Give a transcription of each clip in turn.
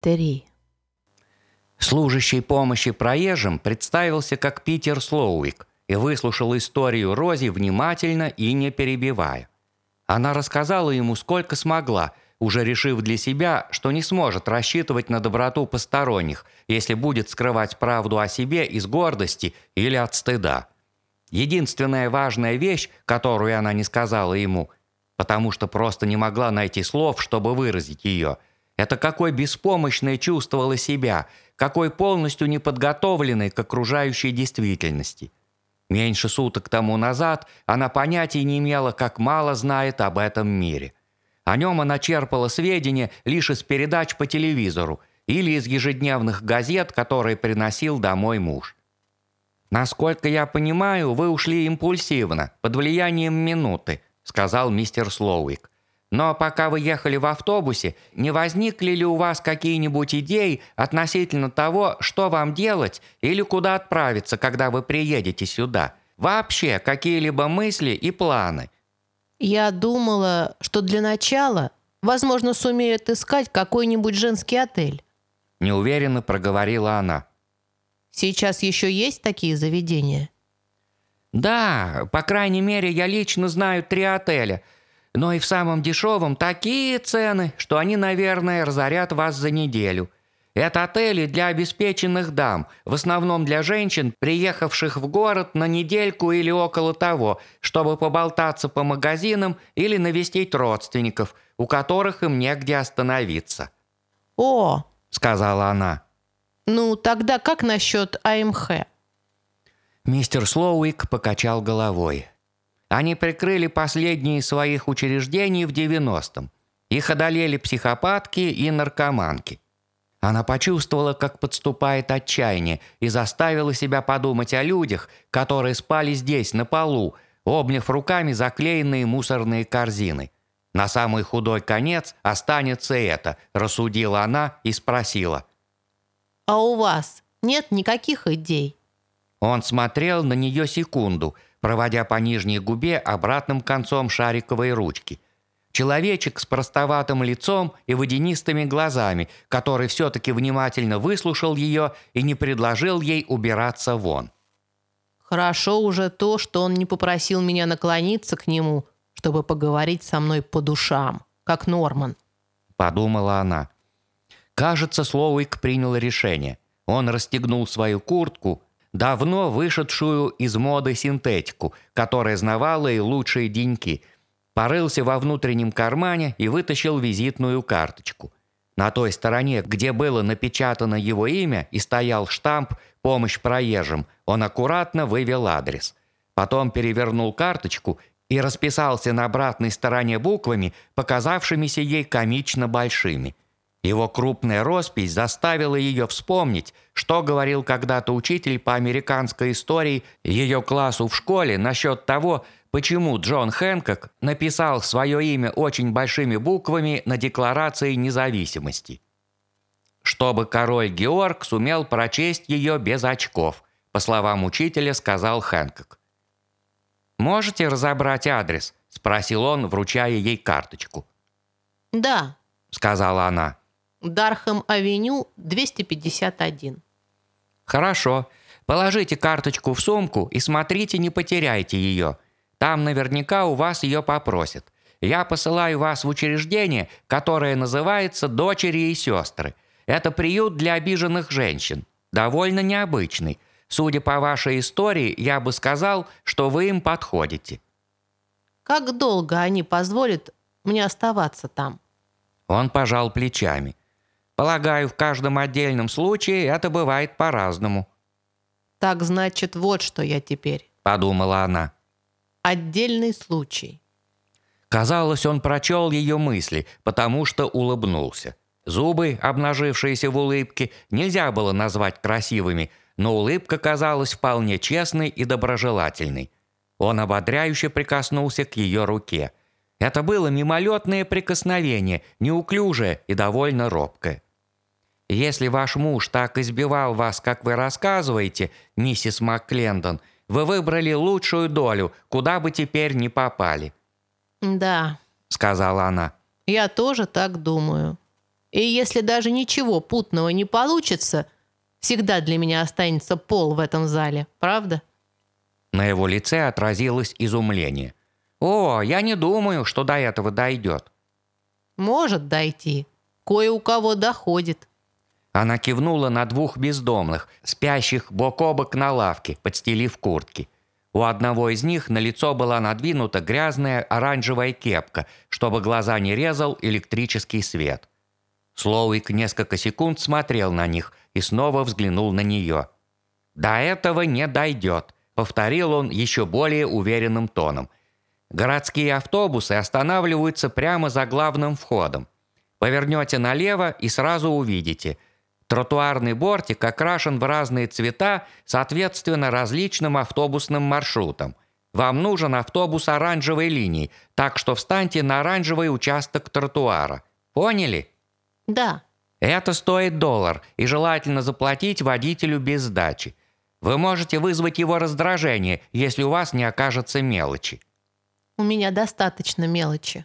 Три. Служащий помощи проезжим представился как Питер Слоуик и выслушал историю Рози внимательно и не перебивая. Она рассказала ему сколько смогла, уже решив для себя, что не сможет рассчитывать на доброту посторонних, если будет скрывать правду о себе из гордости или от стыда. Единственная важная вещь, которую она не сказала ему, потому что просто не могла найти слов, чтобы выразить ее, это какой беспомощной чувствовала себя, какой полностью неподготовленной к окружающей действительности. Меньше суток тому назад она понятия не имела, как мало знает об этом мире. О нем она черпала сведения лишь из передач по телевизору или из ежедневных газет, которые приносил домой муж. «Насколько я понимаю, вы ушли импульсивно, под влиянием минуты», сказал мистер Слоуик. «Но пока вы ехали в автобусе, не возникли ли у вас какие-нибудь идеи относительно того, что вам делать или куда отправиться, когда вы приедете сюда? Вообще, какие-либо мысли и планы?» Я думала, что для начала, возможно, сумею отыскать какой-нибудь женский отель. Неуверенно проговорила она. Сейчас еще есть такие заведения? Да, по крайней мере, я лично знаю три отеля. Но и в самом дешевом такие цены, что они, наверное, разорят вас за неделю. Это отели для обеспеченных дам, в основном для женщин, приехавших в город на недельку или около того, чтобы поболтаться по магазинам или навестить родственников, у которых им негде остановиться. «О!» – сказала она. «Ну, тогда как насчет АМХ?» Мистер Слоуик покачал головой. Они прикрыли последние своих учреждений в 90-м. Их одолели психопатки и наркоманки. Она почувствовала, как подступает отчаяние, и заставила себя подумать о людях, которые спали здесь, на полу, обняв руками заклеенные мусорные корзины. На самый худой конец останется это, рассудила она и спросила. «А у вас нет никаких идей?» Он смотрел на нее секунду, проводя по нижней губе обратным концом шариковой ручки. Человечек с простоватым лицом и водянистыми глазами, который все-таки внимательно выслушал ее и не предложил ей убираться вон. «Хорошо уже то, что он не попросил меня наклониться к нему, чтобы поговорить со мной по душам, как Норман», — подумала она. Кажется, Слоуик принял решение. Он расстегнул свою куртку давно вышедшую из моды синтетику, которая знавала и лучшие деньки, порылся во внутреннем кармане и вытащил визитную карточку. На той стороне, где было напечатано его имя и стоял штамп «Помощь проезжим», он аккуратно вывел адрес. Потом перевернул карточку и расписался на обратной стороне буквами, показавшимися ей комично большими – его крупная роспись заставила ее вспомнить, что говорил когда-то учитель по американской истории ее классу в школе насчет того, почему Джон Хэнкок написал свое имя очень большими буквами на Декларации независимости. Чтобы король Георг сумел прочесть ее без очков, по словам учителя, сказал Хэнкок. «Можете разобрать адрес?» – спросил он, вручая ей карточку. «Да», – сказала она. Дархэм-авеню, 251. Хорошо. Положите карточку в сумку и смотрите, не потеряйте ее. Там наверняка у вас ее попросят. Я посылаю вас в учреждение, которое называется «Дочери и сестры». Это приют для обиженных женщин. Довольно необычный. Судя по вашей истории, я бы сказал, что вы им подходите. Как долго они позволят мне оставаться там? Он пожал плечами. Полагаю, в каждом отдельном случае это бывает по-разному. Так значит, вот что я теперь. Подумала она. Отдельный случай. Казалось, он прочел ее мысли, потому что улыбнулся. Зубы, обнажившиеся в улыбке, нельзя было назвать красивыми, но улыбка казалась вполне честной и доброжелательной. Он ободряюще прикоснулся к ее руке. Это было мимолетное прикосновение, неуклюжее и довольно робкое. Если ваш муж так избивал вас, как вы рассказываете, миссис МакКлендон, вы выбрали лучшую долю, куда бы теперь не попали». «Да», — сказала она. «Я тоже так думаю». И если даже ничего путного не получится, всегда для меня останется пол в этом зале, правда? На его лице отразилось изумление. «О, я не думаю, что до этого дойдет». Может дойти. Кое у кого доходит. Она кивнула на двух бездомных, спящих бок о бок на лавке, подстелив куртки. У одного из них на лицо была надвинута грязная оранжевая кепка, чтобы глаза не резал электрический свет. Слоуик несколько секунд смотрел на них и снова взглянул на нее. «До этого не дойдет», — повторил он еще более уверенным тоном. «Городские автобусы останавливаются прямо за главным входом. Повернете налево и сразу увидите — Тротуарный бортик окрашен в разные цвета, соответственно различным автобусным маршрутам. Вам нужен автобус оранжевой линии, так что встаньте на оранжевый участок тротуара. Поняли? Да. Это стоит доллар, и желательно заплатить водителю без сдачи. Вы можете вызвать его раздражение, если у вас не окажется мелочи. У меня достаточно мелочи.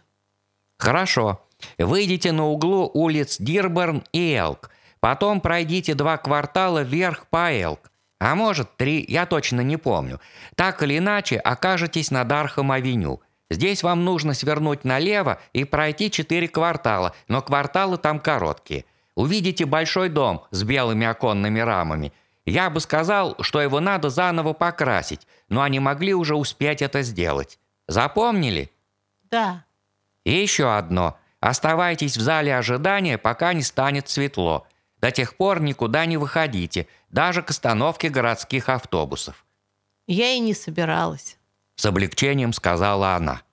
Хорошо. Выйдите на углу улиц Дирборн и Элк. Потом пройдите два квартала вверх по Элк. А может, три, я точно не помню. Так или иначе, окажетесь на Дархам-авеню. Здесь вам нужно свернуть налево и пройти четыре квартала, но кварталы там короткие. Увидите большой дом с белыми оконными рамами. Я бы сказал, что его надо заново покрасить, но они могли уже успеть это сделать. Запомнили? Да. И еще одно. Оставайтесь в зале ожидания, пока не станет светло. До тех пор никуда не выходите, даже к остановке городских автобусов». «Я и не собиралась», — с облегчением сказала она.